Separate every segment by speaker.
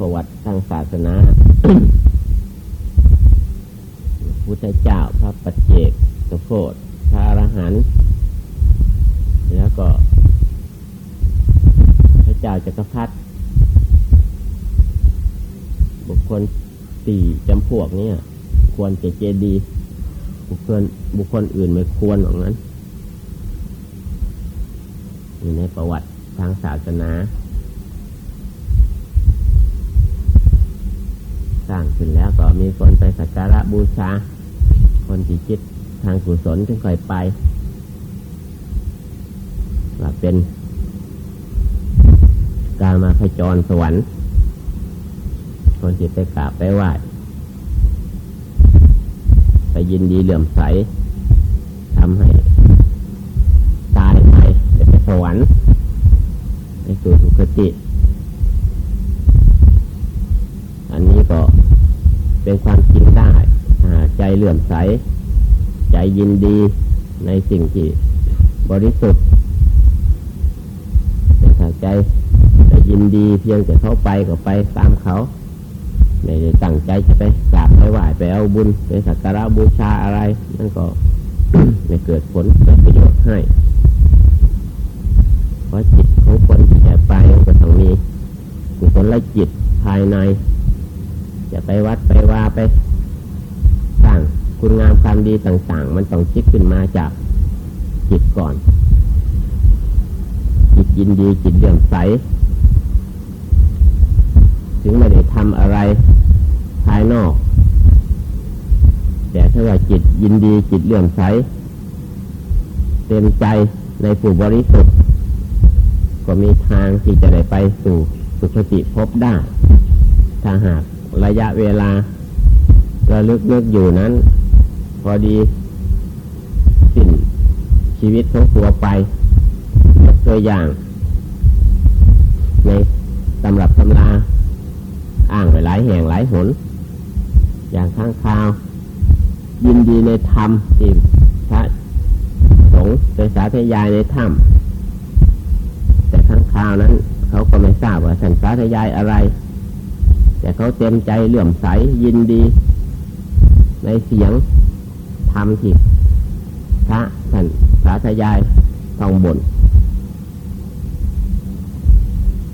Speaker 1: ประวัติทางศาสนาพุทธเจ้าพระปัจเจกสโคตพระอรหันต์แล้วก็ พระเจ้าจักรพรรดิบุคคลสี่จำพวกนี้ควรจะเจดีบุคคลบุคคลอื่นไม่ควรอย่างนั้นอยู่ในประวัติทางศาสนา สร้างขึ้นแล้วก็มีคนไปสักการะบูชา คนที่คิดทางกุศลจึงค่อยไปว่าเป็นการมาพจรสวรรค์ คนที่ไปกราบไปไหว้ไปยินดีเหลื่อมใสทำให้ตายไปไปสวรรค์ไปสู่สุคติ อันนี้ก็ เป็นความจริงได้ใจเลื่อมใส ใจยินดีในสิ่งที่บริสุทธิ์แต่ใจจะยินดีเพียงแต่เข้าไปก็ไปตามเขาไม่ได้ตั้งใจจะไปกราบไปไหว้ไปเอาบุญไปสักการะบูชาอะไรนั่นก็ไม่เกิดผลเกิดประโยชน์ให้เพราะจิตของคนที่จะไปก็ต้องมีกุศลจิตภายใน จะไปวัดไปว่าไปสร้างคุณงามความดีต่าง ๆ มันต้องคิดขึ้นมาจากจิตก่อน จิตยินดีจิตเลื่อมใส ถึงไม่ได้ทำอะไรภายนอก แต่ถ้าว่าจิตยินดีจิตเลื่อมใส เต็มใจในผู้บริสุทธิ์ก็มีทางที่จะได้ไปสู่สุขติพบได้ถ้าหาก ระยะเวลาระลึกนึกอยู่นั้น พอดีสิ้นชีวิตของตัวไปยกตัวอย่าง ในตำรับตำราอ้างไปหลายแห่งหลายหน อย่างข้างคาว ยินดีในธรรมที่พระสงฆ์ไปสาธยายในถ้ำแต่ข้างคาวนั้น เขาก็ไม่ทราบว่าสันสาธยายอะไร แต่เขาเต็มใจเลื่อมใสยินดี ในเสียงธรรมที่พระท่านสาธยายทองบน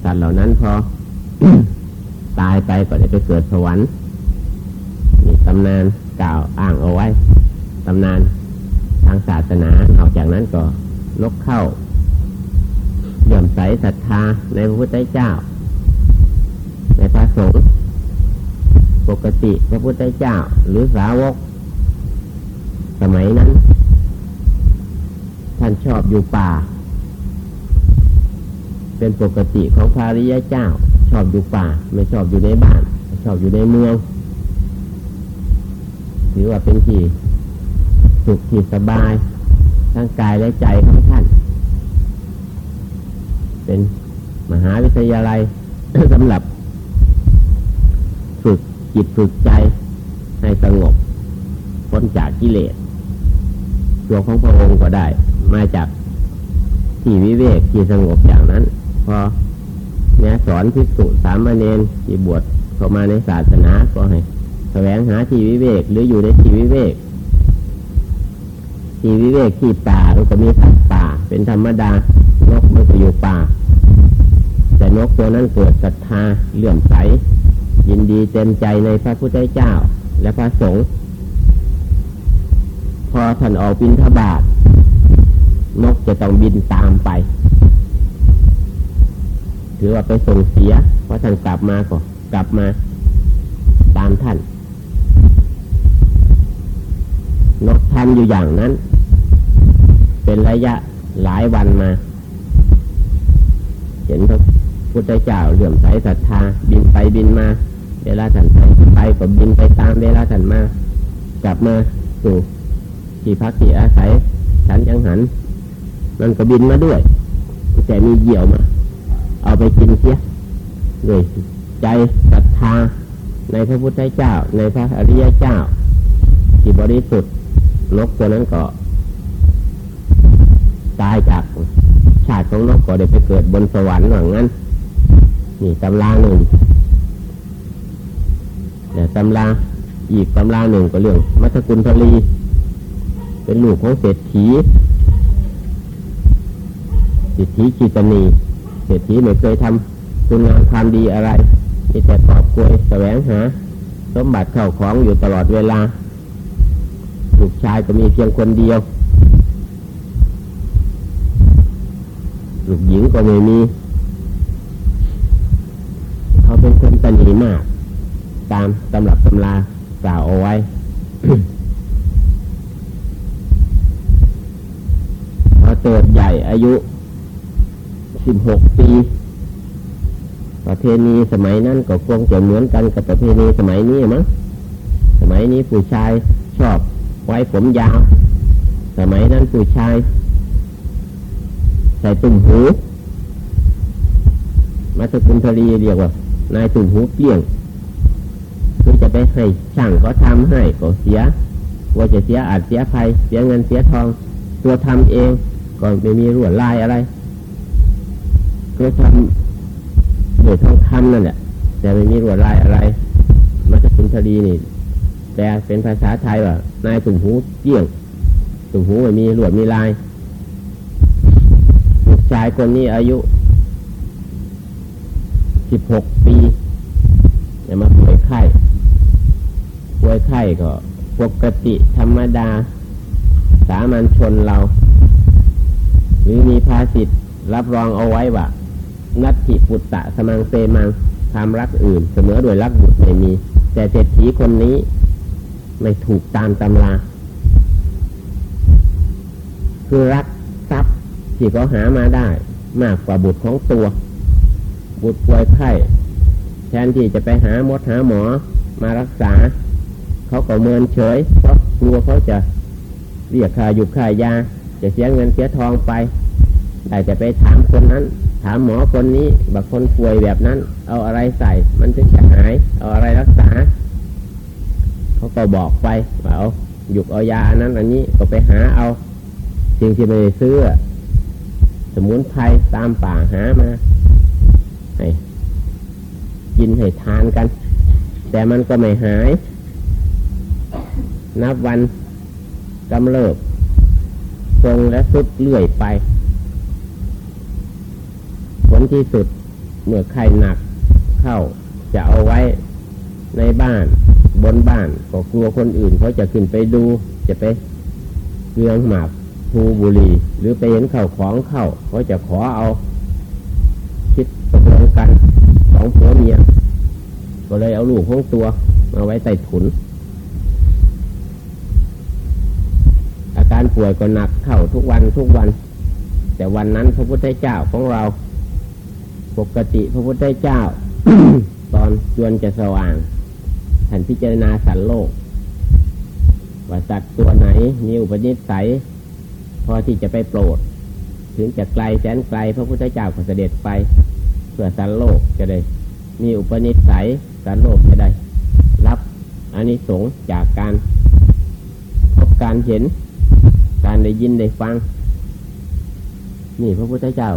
Speaker 1: สัตว์เหล่านั้นพอตายไปก็ได้ไปเกิดสวรรค์มีตำนานกล่าวอ้างเอาไว้ตำนานทางศาสนานอกจากนั้นก็นกเข้าเลื่อมใสศรัทธาในพระพุทธเจ้า ในพระสงฆ์ ปกติพระพุทธเจ้าหรือสาวก สมัยนั้น ท่านชอบอยู่ป่า เป็นปกติของพระริยเจ้า ชอบอยู่ป่า ไม่ชอบอยู่ในบ้าน ชอบอยู่ในเมือง ถือว่าเป็นที่สุขที่สบาย ทั้งกายและใจของท่าน เป็นมหาวิทยาลัยสำหรับ จิตฝึกใจให้สงบพ้นจากกิเลสตัวของพระองค์ก็ได้ มาจากที่วิเวกที่สงบอย่างนั้น พอเนี่ยสอนพิสุสามเณรที่บวชเข้ามาในศาสนาก็ให้แสวงหาที่วิเวกหรืออยู่ในที่วิเวกที่วิเวกที่ป่ามันก็มีสัตว์ป่า เป็นธรรมดานกมันก็อยู่ป่า แต่นกตัวนั้นเกิดศรัทธาเลื่อมใส ยินดีเต็มใจในพระพุทธเจ้า และพระสงฆ์พอท่านออกบินทบาทนกจะต้องบินตามไป ถือว่าไปส่งเสีย เพราะท่านกลับมาก็กลับมาตามท่าน นกทำอยู่อย่างนั้น เป็นระยะหลายวันมา เห็นพระพุทธเจ้าเหลื่อมใสศรัทธาบินไปบินมา เวลาท่านไปไปก็บินไปตามเวลาท่านมา กลับมาสู่ที่พักที่อาศัยฉันยังหัน มันก็บินมาด้วย แต่มีเหยี่ยวมา เอาไปกินเสียด้วยใจศรัทธาในพระพุทธเจ้า ในพระอริยเจ้าที่บริสุทธิ์นกตัวนั้นก็ ตายจากชาติของนกก็ได้ไปเกิดบนสวรรค์หลังนั้น นี่ตำราหนึ่ง ตำราอีกตำราหนึ่งก็เรื่อง มัทกุลทลี เป็นลูกของเศรษฐีเศรษฐีกิตนีเศรษฐีไม่เคยทำคุณงามความดีอะไรมีแต่ตอบกลวยแสวงหาสมบัติเข้าของอยู่ตลอดเวลาลูกชายก็มีเพียงคนเดียวลูกหญิงก็ไม่มี เขาเป็นคนตนีมาก ตามตำรับตำรากล่าวเอาไว้ พอเติบใหญ่อายุสิบหกปี ประเพณีสมัยนั้นก็คงจะเหมือนกันกับประเพณีสมัยนี้มั้งสมัยนี้ผู้ชายชอบไว้ผมยาว สมัยนั้นผู้ชาย ใส่ตุ่มหู มาสกุลทรีเรียกว่านายตุ่มหูเปลี่ยง คือจะไปให้ช่างเขาทำให้ก็เสียว่าจะเสียอาจเสียภัยเสียเงินเสียทอง ตัวทำเองก็ไม่มีรวดลายอะไร ก็ทำโดยทองคำนั่นแหละแต่ไม่มีรวดลายอะไรมาจากคุณทดีนี่แต่เป็นภาษาไทยว่านายตุ่มหูเกี่ยงตุ่มหูไม่มีรวมีลายลูกชายคนนี้อายุสิบหกปีอย่ามาป่วยไข้ ป่วยไข้ก็ปกติธรรมดา สามัญชนเรา หรือมีภาษิตรับรองเอาไว้ว่านัตถิปุตตะสมังเซมังความรักอื่น เสมอโดยรักบุตรไม่มี แต่เศรษฐีคนนี้ไม่ถูกตามตำรา คือรักทรัพย์ที่เขาหามาได้ มากกว่าบุตรของตัว บุตรป่วยไข้แทนที่จะไปหาหมดหาหมอมารักษา เขาก็เมินเฉยเพราะกลัวเขาจะเรียกค่าอยู่ค่ายา จะเสียเงินเสียทองไปแต่จะไปถามคนนั้น ถามหมอคนนี้บางคนป่วยแบบนั้น เอาอะไรใส่ มันจะหาย เอาอะไรรักษา เขาก็บอกไปว่าเอาหยุกเอายาอันนั้นอันนี้ก็ไปหาเอาสิ่งที่ไม่ได้ซื้อ สมุนไพรตามป่าหามาให้กินให้ทานกัน แต่มันก็ไม่หาย นับวันกำเริบทรงและสุดเลื่อยไป ผลที่สุดเมื่อไข้หนักเข้าจะเอาไว้ในบ้านบนบ้านก็กลัวคนอื่นเขาจะขึ้นไปดูจะไปเรื่องหมากภูบุรี หรือไปเห็นเข่าของเข้าเขาจะขอเอา คิดตกลงกันสองผัวเมียก็เลยเอาลูกของตัวมาไว้ใต้ถุน อา การป่วยก็หนักเข้าทุกวันทุกวัน แต่วันนั้นพระพุทธเจ้าของเรา ปกติพระพุทธเจ้า ตอนจวนจะสว่างท่านพิจารณาสันโลก ว่าสัตว์ตัวไหนมีอุปนิสัย พอที่จะไปโปรด ถึงจะไกลแสนไกลพระพุทธเจ้าก็เสด็จไป เพื่อสันโลกจะได้มีอุปนิสัยสันโลกจะได้ รับอานิสงส์จากการพบการเห็น ได้ยินได้ฟัง นี่พระพุทธเจ้า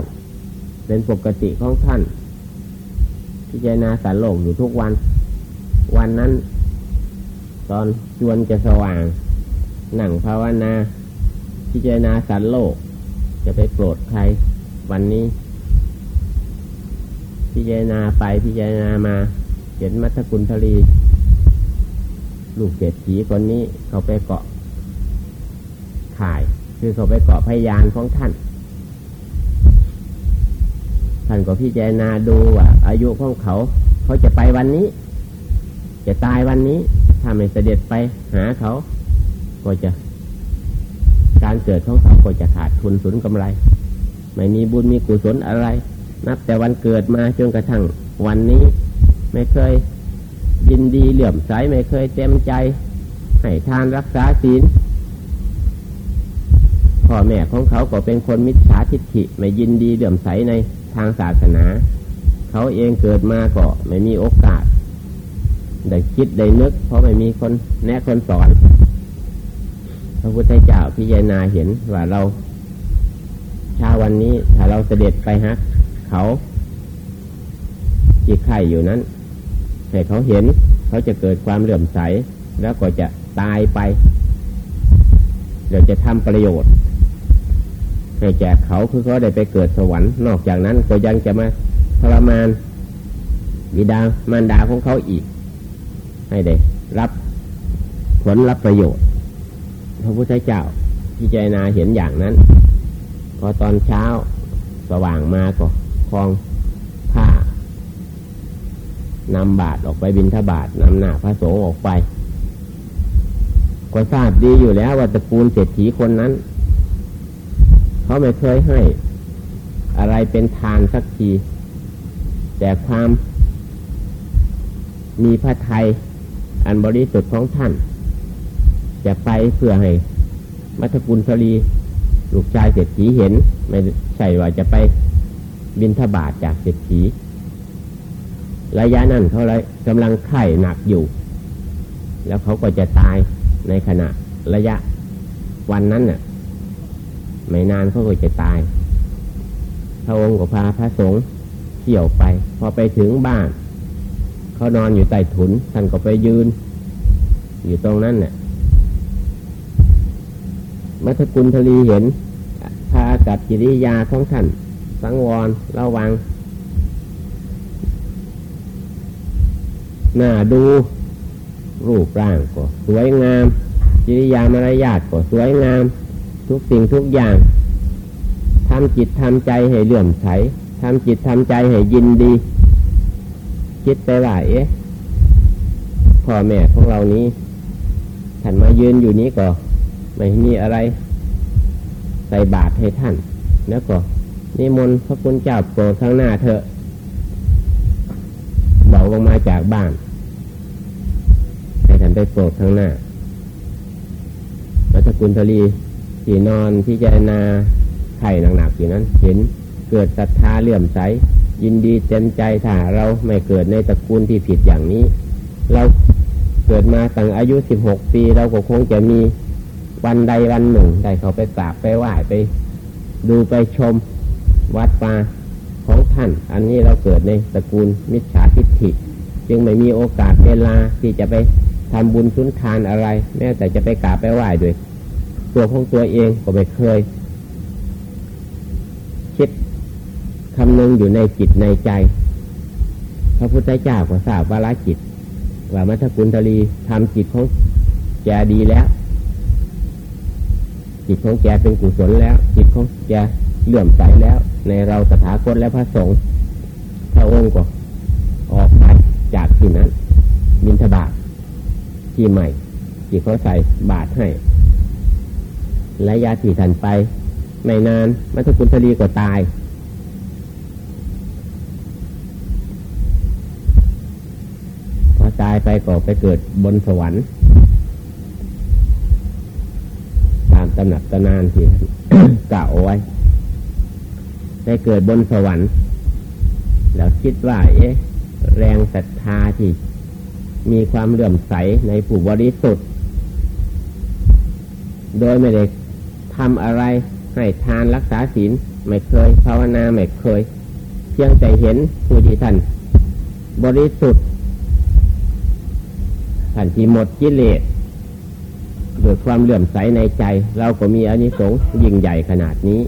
Speaker 1: เป็นปกติของท่านพิจารณาสารโลกอยู่ทุกวัน วันนั้น ตอนจวนจะสว่าง หนังภาวนาพิจารณาสารโลก จะไปโปรดใคร วันนี้พิจารณาไปพิจารณามาเห็นมัทกุลทลีลูกเศรษฐีคนนี้เขาไปเกาะถ่าย คือเขาไปเกาะพยานของท่าน ท่านก็พิจารณาดูว่าอายุของเขา เขาจะไปวันนี้ จะตายวันนี้ถ้าไม่เสด็จไปหาเขา ก็จะ การเกิดของเขาก็จะขาดทุนสูญกำไร ไม่มีบุญมีกุศลอะไร นับแต่วันเกิดมาจนกระทั่งวันนี้ ไม่เคยยินดีเหลื่อมใสไม่เคยเต็มใจ ให้ทานรักษาศีล พ่อแม่ของเขาก็เป็นคนมิจฉาทิฏฐิไม่ยินดีเหลื่อมใสในทางศาสนา เขาเองเกิดมาก็ไม่มีโอกาสได้คิดได้นึก เพราะไม่มีคนแนะคนสอน พระพุทธเจ้าพิจารณาเห็นว่าเราชาวันนี้ถ้าเราเสด็จไปฮะเขาจีไข่อยู่นั้นให้เขาเห็นเขาจะเกิดความเหลื่อมใส แล้วก็จะตายไปเดี๋ยวจะทำประโยชน์ ให้แก่เขาคือเขาได้ไปเกิดสวรรค์นอกจากนั้นก็ยังจะมาทรมานบิดามารดาของเขาอีก ให้ได้รับผลรับประโยชน์ พระพุทธเจ้าพิจารณาเห็นอย่างนั้น พอตอนเช้าสว่างมาก็คลองผ้านำบาตรออกไปบินทบาทนำหน้าพระสงฆ์ออกไป ก็ทราบดีอยู่แล้วว่าตระกูลเศรษฐีคนนั้น เขาไม่เคยให้ อะไรเป็นทานสักที แต่ความมีพระไทยอันบริสุทธิ์ของท่าน จะไปเพื่อให้มัทกุลสลีลูกชายเศรษฐีเห็น ไม่ใช่ว่าจะไปบินทบาทจากเศรษฐีระยะนั้นเขาเลยกำลังไข่หนักอยู่ แล้วเขาก็จะตายในขณะระยะวันนั้นน่ะ ไม่นานเขาก็จะตาย พระองค์ก็พาพระสงฆ์เที่ยวไป พอไปถึงบ้าน เขานอนอยู่ใต้ถุน ท่านก็ไปยืน อยู่ตรงนั้นเนี่ยมัทกุลทลีเห็นพากัดกิริยาของท่าน สังวรระวังหน้าดู รูปร่างก็สวยงามจิริยามารยาทก็สวยงาม ทุกสิ่งทุกอย่างทำจิตทำใจให้เลื่อมใสทำจิตทำใจให้ยินดี คิดไปว่าเอ๊ะพ่อแม่ของเรานี้ท่านมายืนอยู่นี้ก็ไม่มีอะไร ใส่บาตรให้ท่าน แล้วก็นิมนต์พระคุณเจ้าโปรดข้างหน้าเถอะบอกลงมาจากบ้านให้ท่านไปโปรดข้างหน้ารัชกุลทลี ที่นอนที่เจนาไข่หนักๆอยู่นั้น เห็นเกิดศรัทธาเลื่อมใส ยินดีเต็มใจถ้าเราไม่เกิดในตระกูลที่ผิดอย่างนี้ เราเกิดมาตั้งอายุสิบหกปีเราก็คงจะมีวันใดวันหนึ่ง ได้เขาไปกราบไปไหว้ไป ดูไปชมวัดป่าของท่าน อันนี้เราเกิดในตระกูลมิจฉาทิฏฐิ จึงไม่มีโอกาสเวลาที่จะไปทำบุญสุนทานอะไร แม้แต่จะไปกราบไปไหว้ด้วย ตัวของตัวเองก็ไม่เคย คิดคำนึงอยู่ในจิตในใจ พระพุทธเจ้าก็ทราบว่าละจิต ว่ามัทกุลทลีทำจิตของแกดีแล้ว จิตของแกเป็นกุศลแล้ว จิตของแกเลื่อมใสแล้ว ในเราสถาคตและพระสงฆ์พระองค์ก็ออกไปจากที่นั้นบินทบาทที่ใหม่ที่เขาใส่บาทให้ และยาที่ทันไป ไม่นานมัทกุลทลีก็ตาย พอตายไปก็ไปเกิดบนสวรรค์ ตามตำหนักตนานที่กล่าวไว้ได้เกิดบนสวรรค์ แล้วคิดว่า เอ๊ะ แรงศรัทธาที่มีความเลื่อมใสในผู้บริสุทธิ์ โดยไม่ได้ ทำอะไรให้ทานรักษาศีลไม่เคยภาวนาไม่เคย เพียงแต่เห็นผู้ที่ท่านบริสุทธิ์ท่านที่หมดกิเลสโดยความเลื่อมใสในใจ เราก็มีอานิสงส์ยิ่งใหญ่ขนาดนี้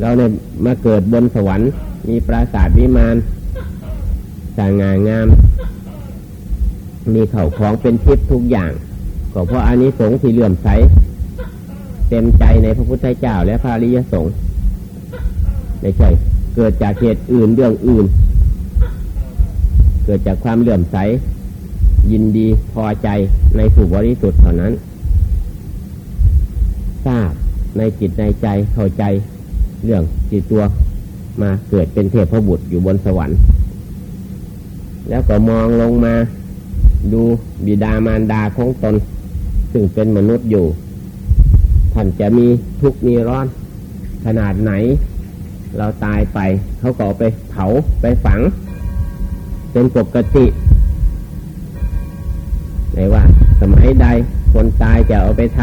Speaker 1: เราเนี่ยมาเกิดบนสวรรค์ มีปราสาทวิมานสง่างาม มีเข่าของเป็นทิพย์ทุกอย่าง ก็เพราะอานิสงส์ที่เลื่อมใส เต็มใจในพระพุทธเจ้าและพระริยสงฆ์ไม่ใช่ เกิดจากเหตุอื่นเรื่องอื่น เกิดจากความเหลื่อมใส ยินดีพอใจในผู้บริสุทธิ์เท่านั้น ทราบในจิตในใจเข้าใจเรื่องจิตตัวมาเกิดเป็นเทพบุตรอยู่บนสวรรค์ แล้วก็มองลงมาดูบิดามารดาของตน ซึ่งเป็นมนุษย์อยู่ ท่านจะมีทุกข์มีร้อน ขนาดไหน เราตายไป เขาก็ไปเผาไปฝัง เป็นปกติไหนว่า สมัยใดคนตายจะเอาไปท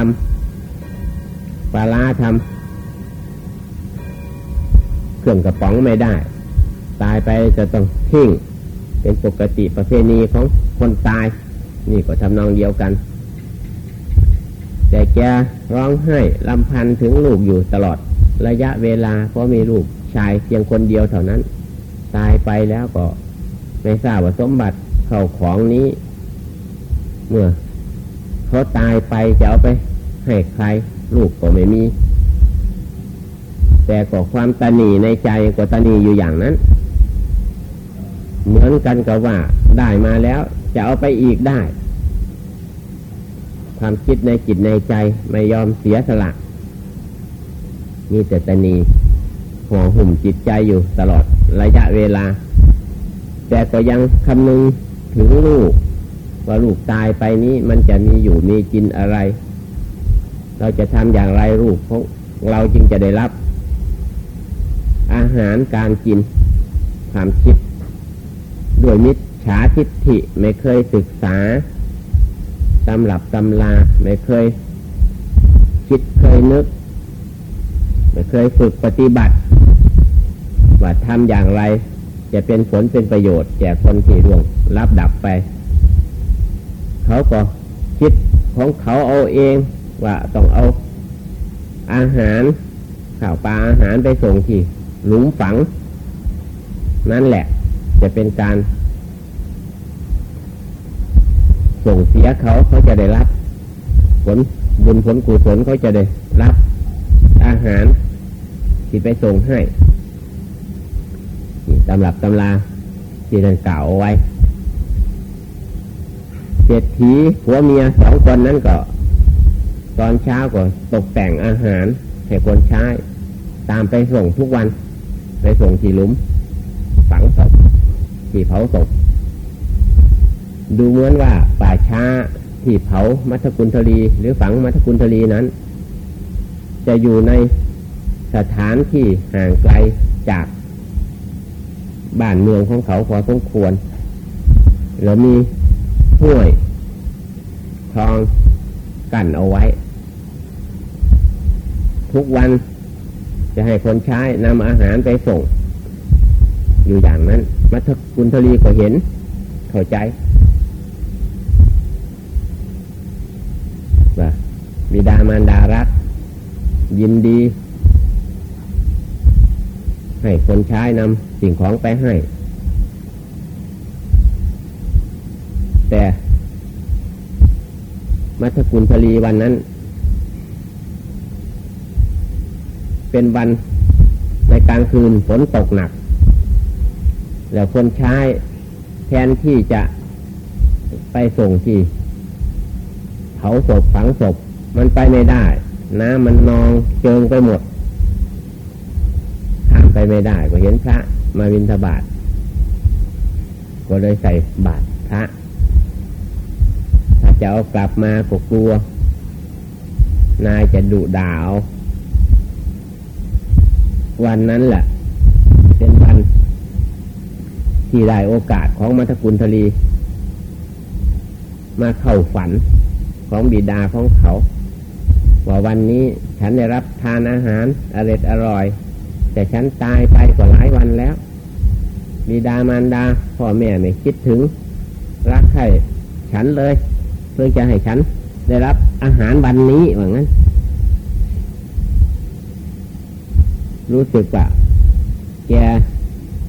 Speaker 1: ำปลาลาทำเครื่องกระป๋องไม่ได้ ตายไปจะต้องทิ้งเเป็นปกติประเพณีของคนตาย นี่ก็ทำนองเดียวกัน แต่แกร้องไห้ลำพันถึงลูกอยู่ตลอดระยะเวลา เพราะมีลูกชายเพียงคนเดียวเท่านั้น ตายไปแล้วก็ไม่ทราบว่าสมบัติเข้าของนี้ เมื่อเขาตายไปจะเอาไปให้ใคร ลูกก็ไม่มี แต่ก็ความตนีในใจก็ตนีอยู่อย่างนั้น เหมือนกันกับว่าได้มาแล้ว จะเอาไปอีกได้ ความคิดในจิตในใจไม่ยอมเสียสละมีแต่ตนีห่อหุ่มจิตใจอยู่ตลอดระยะเวลา แต่ก็ยังคำนึงถึงลูก ว่าลูกตายไปนี้มันจะมีอยู่มีกินอะไร เราจะทำอย่างไรลูกของเราจึงจะได้รับ อาหารการกิน ความคิด ด้วยมิจฉาทิฏฐิไม่เคยศึกษา ตำหลับตำลาไม่เคย คิดเคยนึก ไม่เคยฝึกปฏิบัติ ว่าทำอย่างไร จะเป็นผลเป็นประโยชน์แก่คนที่ร่วงรับดับไป เขาก็คิดของเขาเอาเองว่าต้องเอาอาหารข่าวปลาอาหารไปส่งที่หลุมฝัง นั่นแหละจะเป็นการ ส่งเสียเขาเขาจะได้รับ ผลบุญผลกุศลเขาจะได้รับ อาหารที่ไปส่งให้ตำรับตำลาที่ท่านกล่าวเอาไว้เศรษฐีผัวเมียสองคนนั้นก็ ตอนเช้าก็ตกแต่งอาหารให้คนใช้ตามไปส่งทุกวัน ไปส่งที่ลุมฝังศพที่เผาศพ ดูเหมือนว่าป่าช้าที่เผามัทกุลทลีหรือฝังมัทกุลทลีนั้น จะอยู่ในสถานที่ห่างไกลจากบ้านเมืองของเขาพอสมควรแล้วมีห้วยคลองกั้นเอาไว้ ทุกวันจะให้คนใช้นำอาหารไปส่ง อยู่อย่างนั้น มัทกุลทลีก็เห็นเข้าใจว่า บิดามารดารัก ยินดี ให้คนใช้นำสิ่งของไปให้ แต่มัทกุลทลีวันนั้น เป็นวันในกลางคืนฝนตกหนัก แล้วคนใช้แทนที่จะไปส่งที่เผาศพฝังศพ มันไปไม่ได้น้ำมันนองเจิงไปหมดข้ามไปไม่ได้ ก็เห็นพระมาวินทบาทก็เลยใส่บาตรพระ ถ้าจะเอากลับมาก็กลัว นายจะดุด่าเอาวันนั้นแหละเป็นวันที่ได้โอกาสของมัทกุลทลี มาเข้าฝันของบิดาของเขา ว่าวันนี้ฉันได้รับทานอาหารอร่อยอร่อย แต่ฉันตายไปกว่าหลายวันแล้วบิดามารดาพ่อแม่ไม่คิดถึง รักใครฉันเลย เพื่อจะให้ฉันได้รับอาหารวันนี้ว่างั้น รู้สึกว่าแก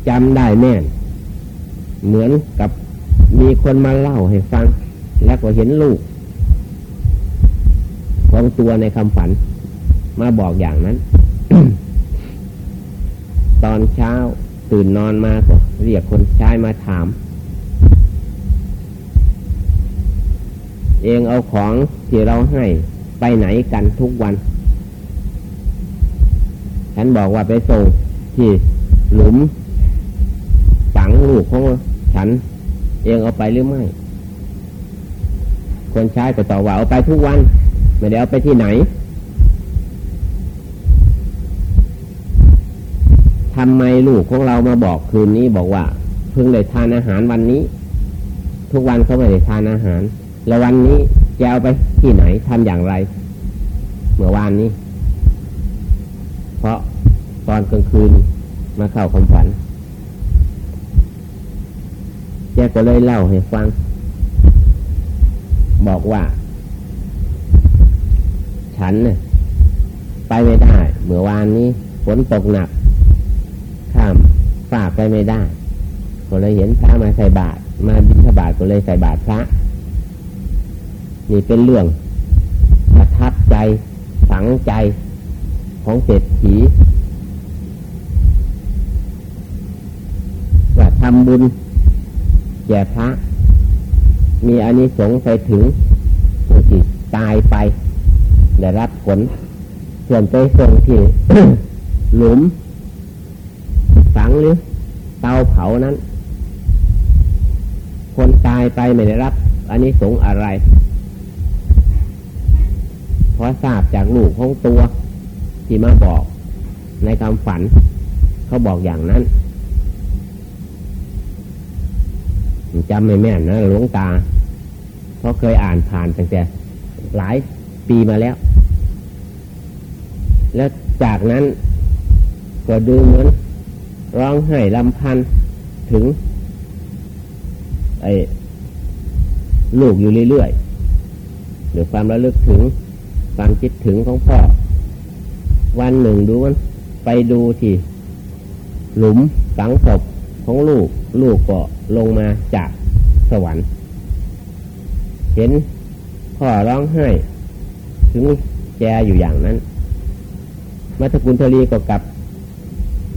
Speaker 1: จำได้แน่น เหมือนกับมีคนมาเล่าให้ฟัง แล้วก็เห็นลูก ของตัวในคำฝัน มาบอกอย่างนั้น ตอนเช้าตื่นนอนมาก็เรียกคนใช้มาถาม เองเอาของที่เราให้ไปไหนกันทุกวัน ฉันบอกว่าไปส่งที่หลุมฝังลูกของฉัน เองเอาไปหรือไม่ คนใช้ก็ตอบว่าเอาไปทุกวัน ไม่ได้เอาไปที่ไหนทำไมลูกของเรามาบอกคืนนี้บอกว่า เพิ่งได้ทานอาหารวันนี้ ทุกวันเขาไม่ได้ทานอาหาร แล้ววันนี้จะเอาไปที่ไหนทำอย่างไร เมื่อวานนี้ เพราะตอนกลางคืนมาเข้าความฝันแกก็เลยเล่าให้ฟัง บอกว่า ฉันเนี่ยไปไม่ได้ เมื่อวานนี้ฝนตกหนัก ข้ามฝ่าไปไม่ได้ ก็เลยเห็นพระมาใส่บาตรมาบิณฑบาตก็เลยใส่บาตรพระนี่เป็นเรื่องประทับใจฝังใจของเศรษฐีว่าทำบุญแก่พระ มีอานิสงส์ไปถึงผู้ที่ตายไป ได้รับผลส่วนไปส่งที่หลุม ฝังหรือเตาเผานั้น คนตายไปไม่ได้รับ อันนี้สงอะไรเพราะทราบจากลูกของตัว ที่มาบอกในคำฝัน เขาบอกอย่างนั้นจำไม่แม่นนะหลวงตา เพราะเคยอ่านผ่านตั้งแต่หลายปีมาแล้ว แล้วจากนั้นก็ดูเหมือนร้องไห้ลำพันถึง ไอ้ลูกอยู่เรื่อยๆหรือความระลึกถึงความคิดถึงของพ่อ วันหนึ่งดูมันไปดูที่ หลุมฝังศพของลูก ลูกก็ลงมาจากสวรรค์ เห็นพ่อร้องไห้ ถึงแกอยู่อย่างนั้น มัทกุลทลีก็กลับ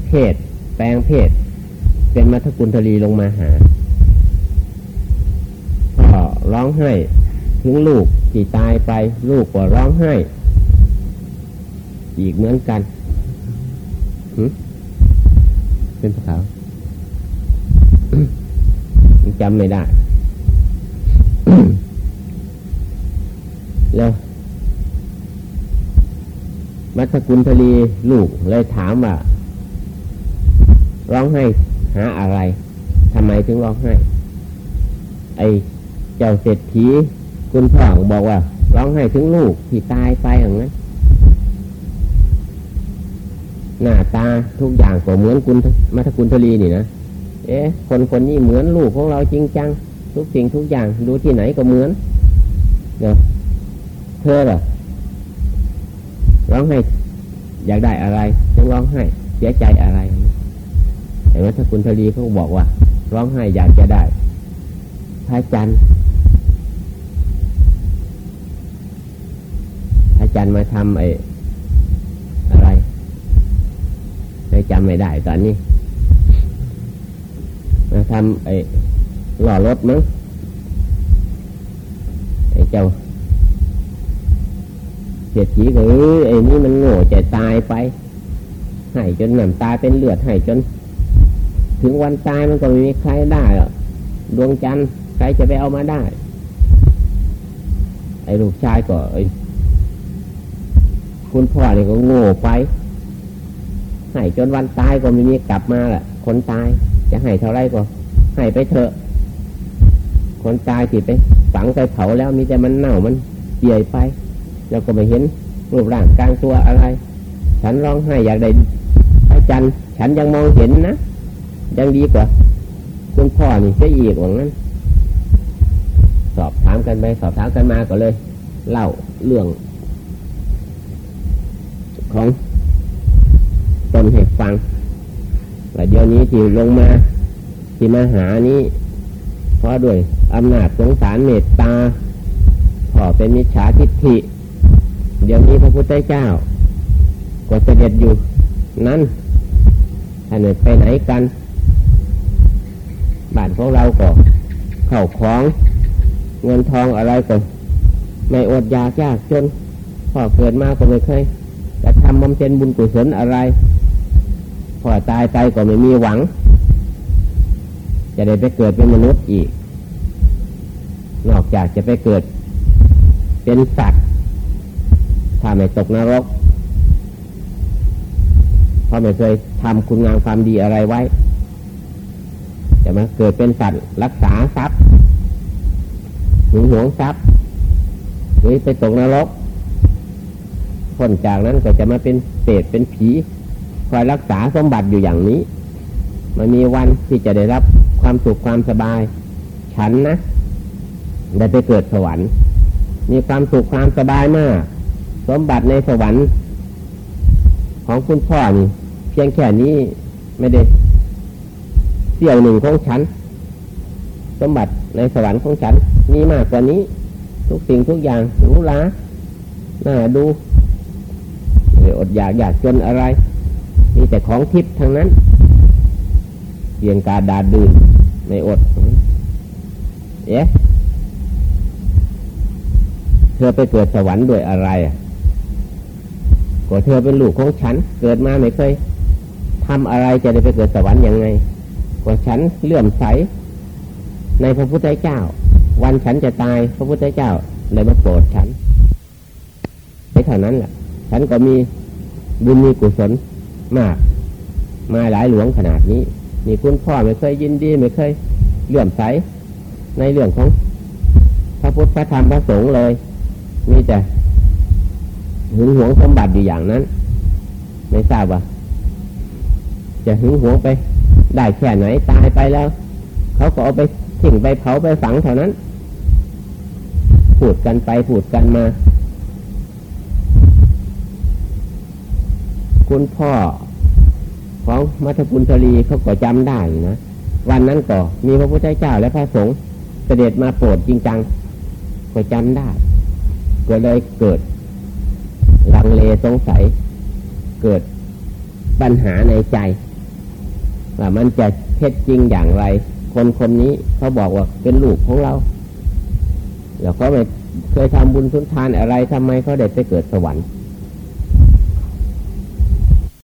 Speaker 1: เพศ แปลงเพศ เป็นมัทกุลทลีลงมาหาพ่อร้องไห้ถึงลูกที่ตายไปลูกก็ร้องไห้ อีกเหมือนกันเป็นภาษาจำไม่ได้ แล้ว มัทกุลทลีลูกเลยถามว่า ร้องไห้หาอะไรทำไมถึงร้องไห้ ไอเจ้าเศรษฐีคุณพ่อบอกว่า ร้องไห้ถึงลูกที่ตายไปอย่างนั้นหน้าตาทุกอย่างก็เหมือนคุณมัทกุลทลีนี่นะเอ๊ะคนคนนี้เหมือนลูกของเราจริงจัง ทุกสิ่งทุกอย่างดูที่ไหนก็เหมือนเนาะเธอเหรอ ร้องไห้อยากได้อะไรจะร้องไห้เสียใจอะไรแต่ว่าถ้าคุณทลีเขาบอกว่า ร้องไห้อยากจะได้พระจันทร์พระจันทร์มาทำไอ้อะไรไม่จำไม่ได้ตอนนี้ มาทำไอ้หล่อรถมั้งไอ้เจ้า เสียทีก็เออไอ้นี่มันโง่จะตายไปให้จนหนำตาเป็นเลือดให้จน ถึงวันตายมันก็ไม่มีใครได้หรอกดวงจันทร์ใครจะไปเอามาได้ ไอ้ลูกชายก็ไอ้คุณพ่อเนี่ยก็โง่ไปให้จนวันตายก็ไม่มีกลับมาแหละคนตายจะให้เท่าไรก็ให้ไปเถอะ คนตายที่ไปฝังไปเผาแล้วมีแต่มันเน่ามันเปียไป แล้วก็ไม่เห็นรูปร่างกลางตัวอะไร ฉันร้องไห้อยากได้พระจันทร์ฉันยังมองเห็นนะยังดีกว่าคุณพ่อนี่จะอีกว่างั้น สอบถามกันไปสอบถามกันมาก็เลย เล่าเรื่อง ของตนให้ฟังว่าเดี๋ยวนี้ที่ลงมา ที่มาหานี้เพราะด้วยอำนาจสงสารเมตตาพอเป็นมิจฉาทิฏฐิ เดี๋ยวนี้พระพุทธเจ้า ก็เสด็จอยู่ นั้นท่านไปไหนกันบ้านของเราก็เข้าของ เงินทองอะไรก็ไม่อดอยากยากจนพ่อเกิดมาก็ไม่เคยจะทำบำเพ็ญบุญกุศลอะไรพอตายไปก็ไม่มีหวัง จะได้ไปเกิดเป็นมนุษย์อีก นอกจากจะไปเกิด เป็นสัตว์ ถ้าไม่ตกนรกเพราะไม่เคยทำคุณงามความดีอะไรไว้จะมาเกิดเป็นสัตว์รักษาทรัพย์หึงหวงทรัพย์หรือไปตกนรกพ้นจากนั้นก็จะมาเป็นเศษเป็นผี คอยรักษาสมบัติอยู่อย่างนี้ มันมีวันที่จะได้รับความสุขความสบาย ฉันนะ ได้ไปเกิดสวรรค์ มีความสุขความสบายมาก สมบัติในสวรรค์ของคุณพ่อนี่ เพียงแค่นี้ไม่ได้เสี่ยวหนึ่งของฉัน สมบัติในสวรรค์ของฉัน มีมากกว่านี้ ทุกสิ่งทุกอย่างรู้ละน่าดูอดอยากอยากจนอะไร มีแต่ของทิพย์ทั้งนั้นเพียงกาดาดื่นไม่อด เอ๊ะ เธอไปเกิดสวรรค์ด้วยอะไร ก็เธอเป็นลูกของฉัน เกิดมาไม่เคยทำอะไรจะได้ไปเกิดสวรรค์ยังไงก็ฉันเลื่อมใส ในพระพุทธเจ้า วันฉันจะตายพระพุทธเจ้าเลยมาโปรดฉันไม่เท่านั้นแหละฉันก็มีบุญมีกุศลมาก มาหลายหลวงขนาดนี้ มีคุณพ่อไม่เคยยินดี ไม่เคยเลื่อมใสในเรื่องของพระพุทธพระธรรมพระสงฆ์เลย มีแต่ หึงหวงสมบัติอยู่อย่างนั้น ไม่ทราบว่า จะหึงหวงไป ได้แค่ไหนตายไปแล้ว เขาก็เอาไปทิ้งไปเผาไปฝังเท่านั้น พูดกันไปพูดกันมา คุณพ่อของมัทพุนทรีเขาก็จำได้นะวันนั้นก็มีพระพุทธเจ้าและพระสงฆ์เสด็จมาโปรดจริงจังก็จำได้ ก็เลยเกิด ลังเลสงสัย เกิดปัญหาในใจ ว่ามันจะเท็จจริงอย่างไร คนคนนี้เขาบอกว่าเป็นลูกของเรา แล้วเขาไม่เคยทำบุญสุนทานอะไรทำไมเขาได้ไปเกิดสวรรค์